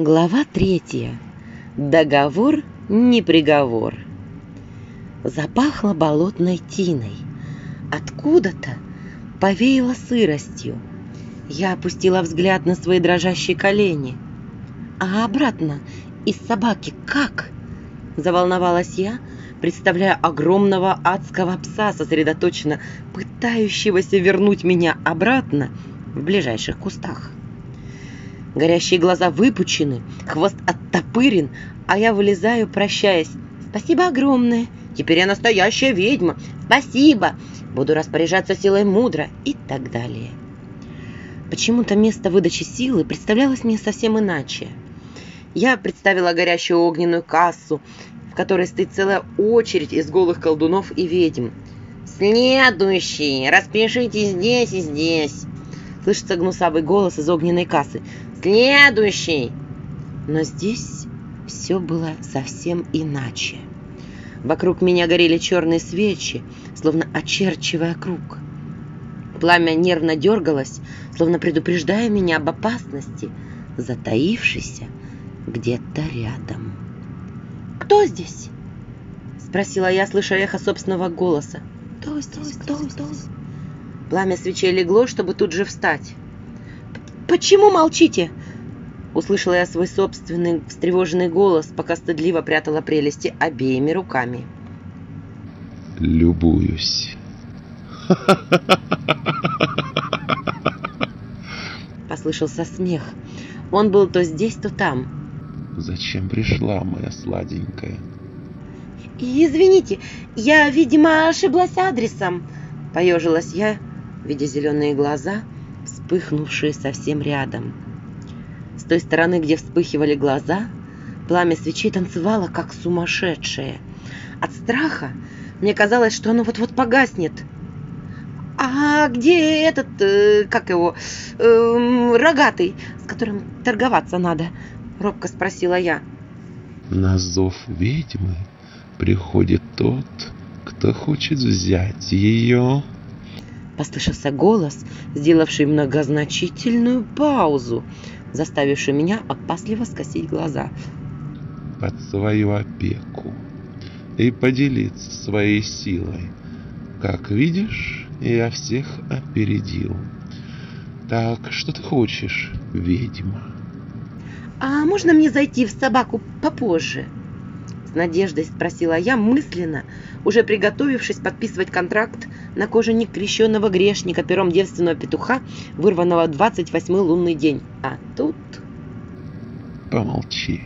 Глава третья. Договор не приговор. Запахло болотной тиной. Откуда-то повеяло сыростью. Я опустила взгляд на свои дрожащие колени. А обратно из собаки как? Заволновалась я, представляя огромного адского пса, сосредоточенно пытающегося вернуть меня обратно в ближайших кустах. Горящие глаза выпучены, хвост оттопырен, а я вылезаю, прощаясь. «Спасибо огромное! Теперь я настоящая ведьма! Спасибо! Буду распоряжаться силой мудро!» и так далее. Почему-то место выдачи силы представлялось мне совсем иначе. Я представила горящую огненную кассу, в которой стоит целая очередь из голых колдунов и ведьм. «Следующий! Распишите здесь и здесь!» Слышится гнусавый голос из огненной кассы. Следующий!» Но здесь все было совсем иначе. Вокруг меня горели черные свечи, словно очерчивая круг. Пламя нервно дергалось, словно предупреждая меня об опасности, затаившейся где-то рядом. «Кто здесь?» — спросила я, слыша эхо собственного голоса. «Кто здесь? Кто здесь?» Пламя свечей легло, чтобы тут же встать. «Почему молчите?» Услышала я свой собственный встревоженный голос, пока стыдливо прятала прелести обеими руками. Любуюсь. Послышался смех. Он был то здесь, то там. Зачем пришла моя сладенькая? Извините, я, видимо, ошиблась адресом. Поежилась я, видя зеленые глаза — вспыхнувшие совсем рядом. С той стороны, где вспыхивали глаза, пламя свечей танцевало, как сумасшедшее. От страха мне казалось, что оно вот-вот погаснет. «А где этот, э, как его, э, рогатый, с которым торговаться надо?» — робко спросила я. «На зов ведьмы приходит тот, кто хочет взять ее», Послышался голос, сделавший многозначительную паузу, заставивший меня опасливо скосить глаза. «Под свою опеку и поделиться своей силой. Как видишь, я всех опередил. Так, что ты хочешь, ведьма?» «А можно мне зайти в собаку попозже?» С надеждой спросила я мысленно, уже приготовившись подписывать контракт на коже некрещенного грешника пером девственного петуха, вырванного 28-й лунный день. А тут... Помолчи.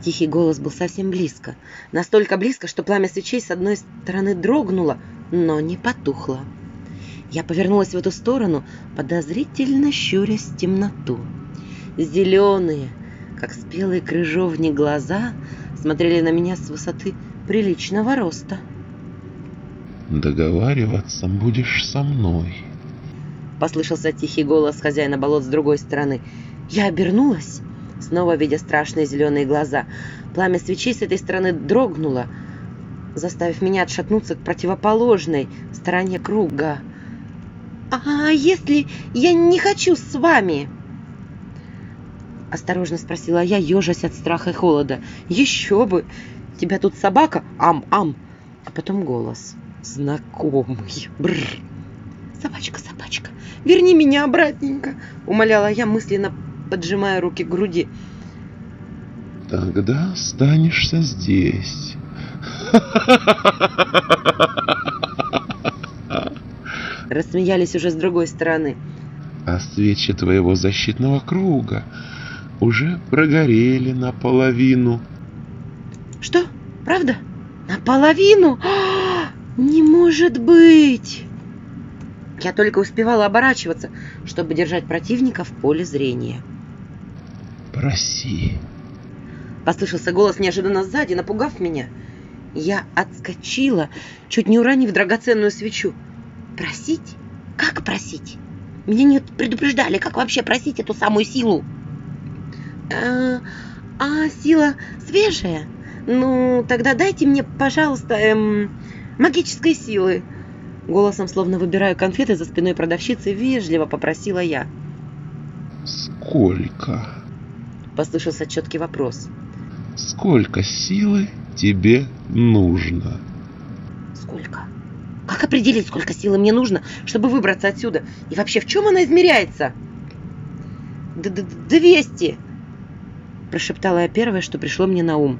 Тихий голос был совсем близко. Настолько близко, что пламя свечей с одной стороны дрогнуло, но не потухло. Я повернулась в эту сторону, подозрительно щурясь в темноту. Зеленые, как спелые крыжовни глаза смотрели на меня с высоты приличного роста. «Договариваться будешь со мной», — послышался тихий голос хозяина болот с другой стороны. Я обернулась, снова видя страшные зеленые глаза. Пламя свечей с этой стороны дрогнуло, заставив меня отшатнуться к противоположной стороне круга. «А если я не хочу с вами?» — осторожно спросила я, ежась от страха и холода. «Еще бы! Тебя тут собака? Ам-ам!» А потом голос. Знакомый. Бррр. «Собачка, собачка, верни меня обратненько!» — умоляла я, мысленно поджимая руки к груди. «Тогда останешься здесь!» Рассмеялись уже с другой стороны. «А свечи твоего защитного круга уже прогорели наполовину. Что? Правда? Наполовину? А, не может быть! Я только успевала оборачиваться, чтобы держать противника в поле зрения. «Проси!» Послышался голос неожиданно сзади, напугав меня. Я отскочила, чуть не уронив драгоценную свечу. «Просить? Как просить? Меня не предупреждали, как вообще просить эту самую силу?» А, а сила свежая? Ну, тогда дайте мне, пожалуйста, эм, магической силы. Голосом, словно выбираю конфеты за спиной продавщицы, вежливо попросила я. Сколько? Послышался четкий вопрос. Сколько силы тебе нужно? Сколько? Как определить, сколько силы мне нужно, чтобы выбраться отсюда? И вообще, в чем она измеряется? Д -д «Двести!» Прошептала я первое, что пришло мне на ум.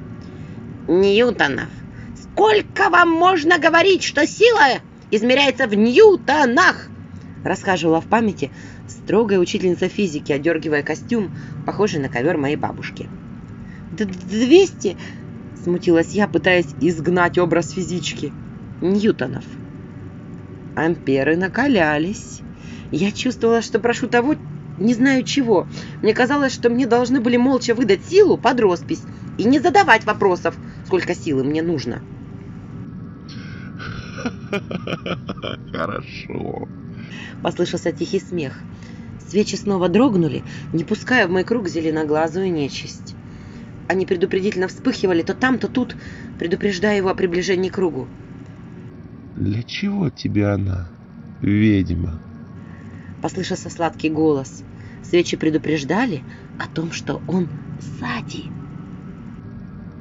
«Ньютонов! Сколько вам можно говорить, что сила измеряется в ньютонах?» Расхаживала в памяти строгая учительница физики, одергивая костюм, похожий на ковер моей бабушки. «Двести?» – смутилась я, пытаясь изгнать образ физички. «Ньютонов». Амперы накалялись. Я чувствовала, что прошу того, не знаю чего. Мне казалось, что мне должны были молча выдать силу под роспись и не задавать вопросов, сколько силы мне нужно. Хорошо. Послышался тихий смех. Свечи снова дрогнули, не пуская в мой круг зеленоглазую нечисть. Они предупредительно вспыхивали то там, то тут, предупреждая его о приближении к кругу. Для чего тебе она, ведьма? Послышался сладкий голос. Свечи предупреждали о том, что он сзади.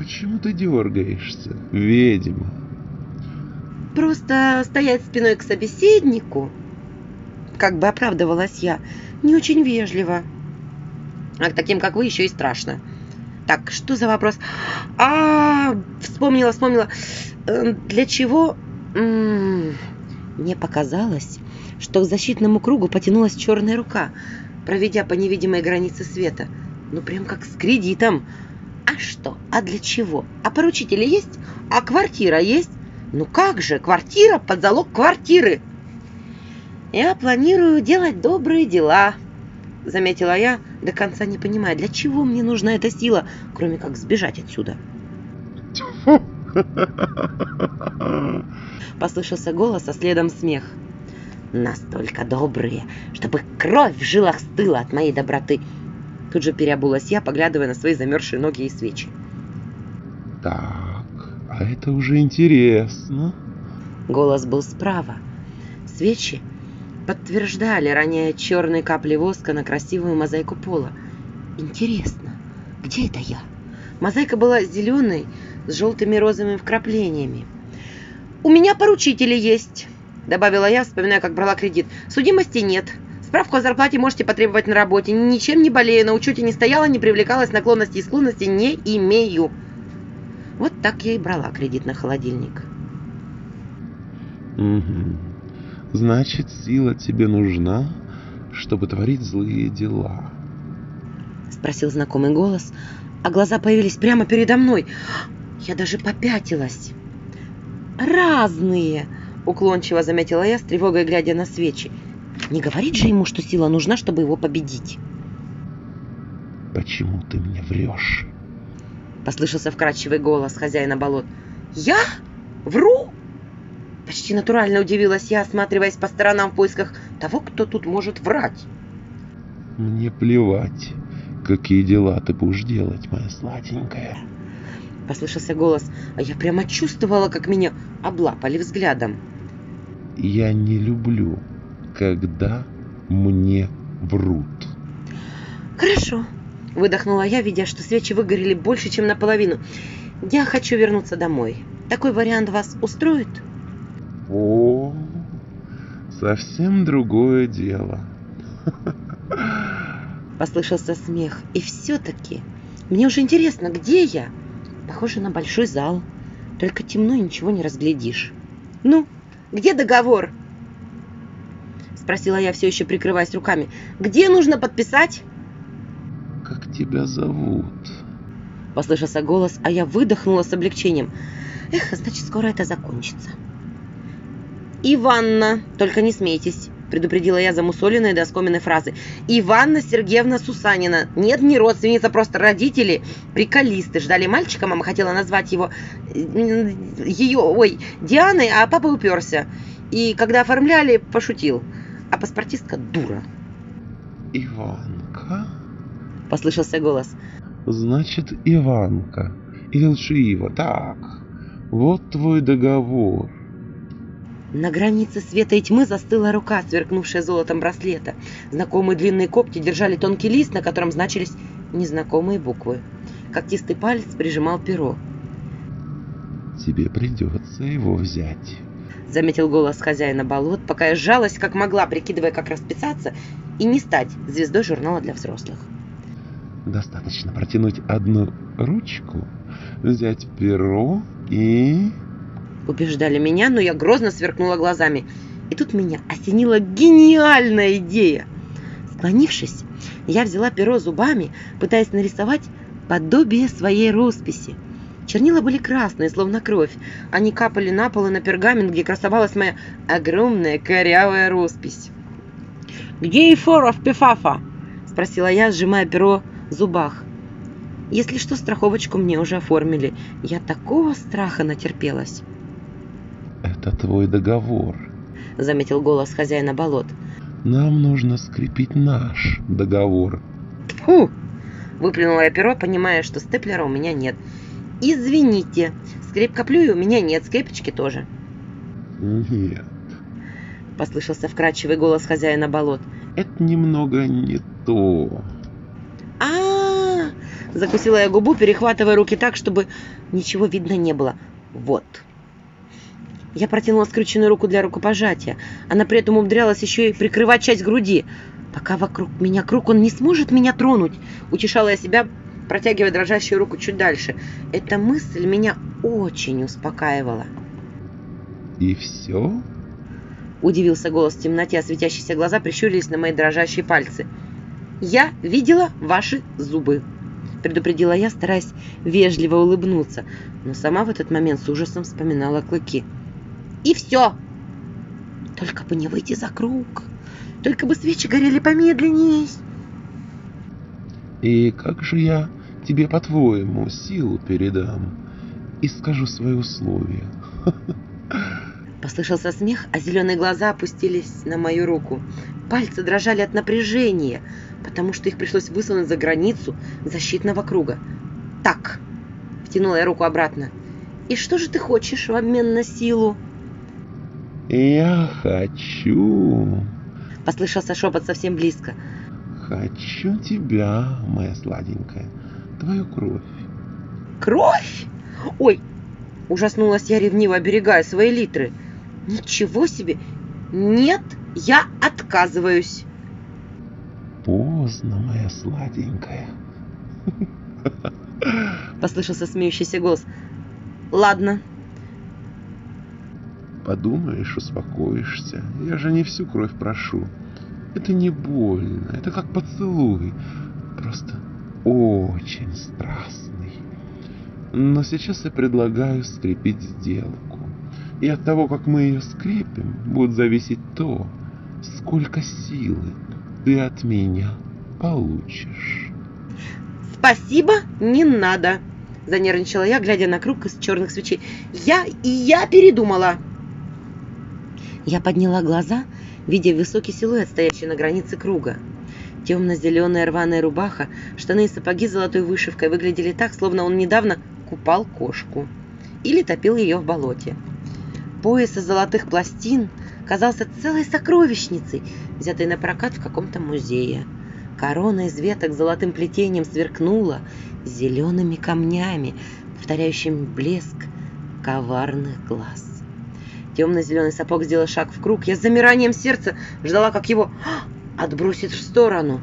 Почему ты дергаешься, ведьма? Просто стоять спиной к собеседнику, как бы оправдывалась я, не очень вежливо. А к таким, как вы, еще и страшно. Так, что за вопрос? А, вспомнила, вспомнила. Э, для чего? Мне показалось, что к защитному кругу потянулась черная рука, проведя по невидимой границе света. Ну, прям как с кредитом. А что? А для чего? А поручители есть? А квартира есть? Ну как же, квартира под залог квартиры. Я планирую делать добрые дела, заметила я, до конца не понимая, для чего мне нужна эта сила, кроме как сбежать отсюда. Послышался голос, а следом смех. Настолько добрые, чтобы кровь в жилах стыла от моей доброты. Тут же переобулась я, поглядывая на свои замерзшие ноги и свечи. Так, а это уже интересно. Голос был справа. Свечи подтверждали, роняя черные капли воска на красивую мозаику пола. Интересно, где это я? Мозаика была зеленой, с желтыми розовыми вкраплениями. «У меня поручители есть», — добавила я, вспоминая, как брала кредит. «Судимости нет. Справку о зарплате можете потребовать на работе. Ничем не болею, на учете не стояла, не привлекалась, наклонности и склонности не имею». Вот так я и брала кредит на холодильник. Угу. Значит, сила тебе нужна, чтобы творить злые дела. Спросил знакомый голос, а глаза появились прямо передо мной. Я даже попятилась. «Разные!» — уклончиво заметила я, с тревогой глядя на свечи. «Не говорит же ему, что сила нужна, чтобы его победить!» «Почему ты мне врешь?» — послышался вкрадчивый голос хозяина болот. «Я? Вру?» Почти натурально удивилась я, осматриваясь по сторонам в поисках того, кто тут может врать. «Мне плевать, какие дела ты будешь делать, моя сладенькая!» послышался голос, а я прямо чувствовала, как меня облапали взглядом. Я не люблю, когда мне врут. Хорошо, выдохнула я, видя, что свечи выгорели больше, чем наполовину. Я хочу вернуться домой. Такой вариант вас устроит? О, совсем другое дело. Послышался смех. И все-таки мне уже интересно, где я? Похоже на большой зал. Только темно и ничего не разглядишь. «Ну, где договор?» Спросила я, все еще прикрываясь руками. «Где нужно подписать?» «Как тебя зовут?» Послышался голос, а я выдохнула с облегчением. «Эх, значит, скоро это закончится». «Иванна, только не смейтесь предупредила я замусоленной доскоменной фразы. «Иванна Сергеевна Сусанина. Нет, не родственница, просто родители. Приколисты. Ждали мальчика, мама хотела назвать его... Ее... Ой, Дианой, а папа уперся. И когда оформляли, пошутил. А паспортистка дура». «Иванка?» Послышался голос. «Значит, Иванка. Или лучше Ива. Так, вот твой договор». На границе света и тьмы застыла рука, сверкнувшая золотом браслета. Знакомые длинные когти держали тонкий лист, на котором значились незнакомые буквы. Когтистый палец прижимал перо. «Тебе придется его взять». Заметил голос хозяина болот, пока я сжалась, как могла, прикидывая, как расписаться и не стать звездой журнала для взрослых. Достаточно протянуть одну ручку, взять перо и... Убеждали меня, но я грозно сверкнула глазами. И тут меня осенила гениальная идея. Склонившись, я взяла перо зубами, пытаясь нарисовать подобие своей росписи. Чернила были красные, словно кровь. Они капали на пол и на пергамент, где красовалась моя огромная корявая роспись. «Где Ефоров Пифафа?» – спросила я, сжимая перо в зубах. Если что, страховочку мне уже оформили. Я такого страха натерпелась. «Это твой договор», — заметил голос хозяина болот. «Нам нужно скрепить наш договор». «Фу!» — выплюнула я перо, понимая, что степлера у меня нет. «Извините, скрепкоплюя у меня нет, скрепочки тоже». «Нет», — послышался вкрадчивый голос хозяина болот. «Это немного не то». А-а-а! Закусила я губу, перехватывая руки так, чтобы ничего видно не было. Вот. Я протянула скрюченную руку для рукопожатия. Она при этом умудрялась еще и прикрывать часть груди. Пока вокруг меня круг, он не сможет меня тронуть. Утешала я себя, протягивая дрожащую руку чуть дальше. Эта мысль меня очень успокаивала. «И все?» Удивился голос в темноте, а светящиеся глаза прищурились на мои дрожащие пальцы. «Я видела ваши зубы», — предупредила я, стараясь вежливо улыбнуться, но сама в этот момент с ужасом вспоминала клыки. «И все!» «Только бы не выйти за круг! Только бы свечи горели помедленней!» «И как же я тебе, по-твоему, силу передам и скажу свои условия?» Послышался смех, а зеленые глаза опустились на мою руку. Пальцы дрожали от напряжения, потому что их пришлось высунуть за границу защитного круга. «Так!» — втянула я руку обратно. «И что же ты хочешь в обмен на силу?» «Я хочу...» — послышался шепот совсем близко. «Хочу тебя, моя сладенькая, твою кровь». «Кровь? Ой!» — ужаснулась я ревниво, оберегая свои литры. «Ничего себе! Нет, я отказываюсь!» «Поздно, моя сладенькая!» Послышался смеющийся голос. «Ладно». «Подумаешь, успокоишься. Я же не всю кровь прошу. Это не больно, это как поцелуй. Просто очень страстный. Но сейчас я предлагаю скрепить сделку. И от того, как мы ее скрепим, будет зависеть то, сколько силы ты от меня получишь. Спасибо, не надо, занервничала я, глядя на круг из черных свечей. Я и я передумала. Я подняла глаза, видя высокий силуэт, стоящий на границе круга. Темно-зеленая рваная рубаха, штаны и сапоги с золотой вышивкой выглядели так, словно он недавно купал кошку или топил ее в болоте. Пояс из золотых пластин казался целой сокровищницей, взятой на прокат в каком-то музее. Корона из веток золотым плетением сверкнула зелеными камнями, повторяющими блеск коварных глаз. Темно-зеленый сапог сделал шаг в круг. Я с замиранием сердца ждала, как его отбросит в сторону.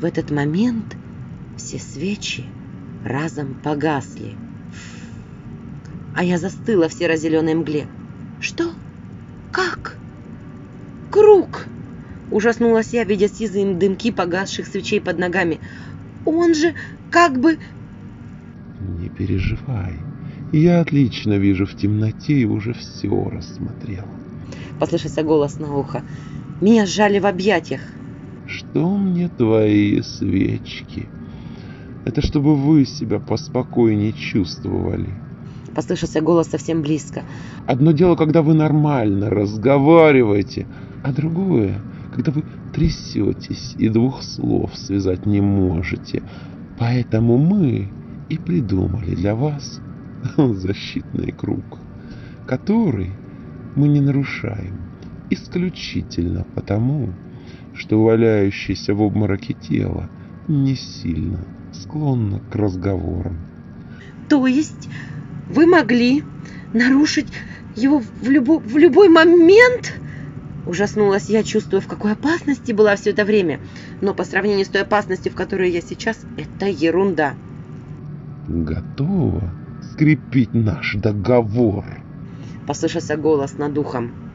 В этот момент все свечи разом погасли. А я застыла в серо-зеленой мгле. Что? Как? Круг! Ужаснулась я, видя сизые дымки погасших свечей под ногами. Он же как бы... Не переживай. Я отлично вижу в темноте и уже все рассмотрел. Послышался голос на ухо. Меня сжали в объятиях. Что мне твои свечки? Это чтобы вы себя поспокойнее чувствовали. Послышался голос совсем близко. Одно дело, когда вы нормально разговариваете, а другое, когда вы трясетесь и двух слов связать не можете. Поэтому мы и придумали для вас защитный круг, который мы не нарушаем исключительно потому, что валяющееся в обмороке тело не сильно склонна к разговорам. То есть вы могли нарушить его в, любо, в любой момент? Ужаснулась я, чувствуя, в какой опасности была все это время. Но по сравнению с той опасностью, в которой я сейчас, это ерунда. Готова скрепить наш договор? Послышался голос над ухом.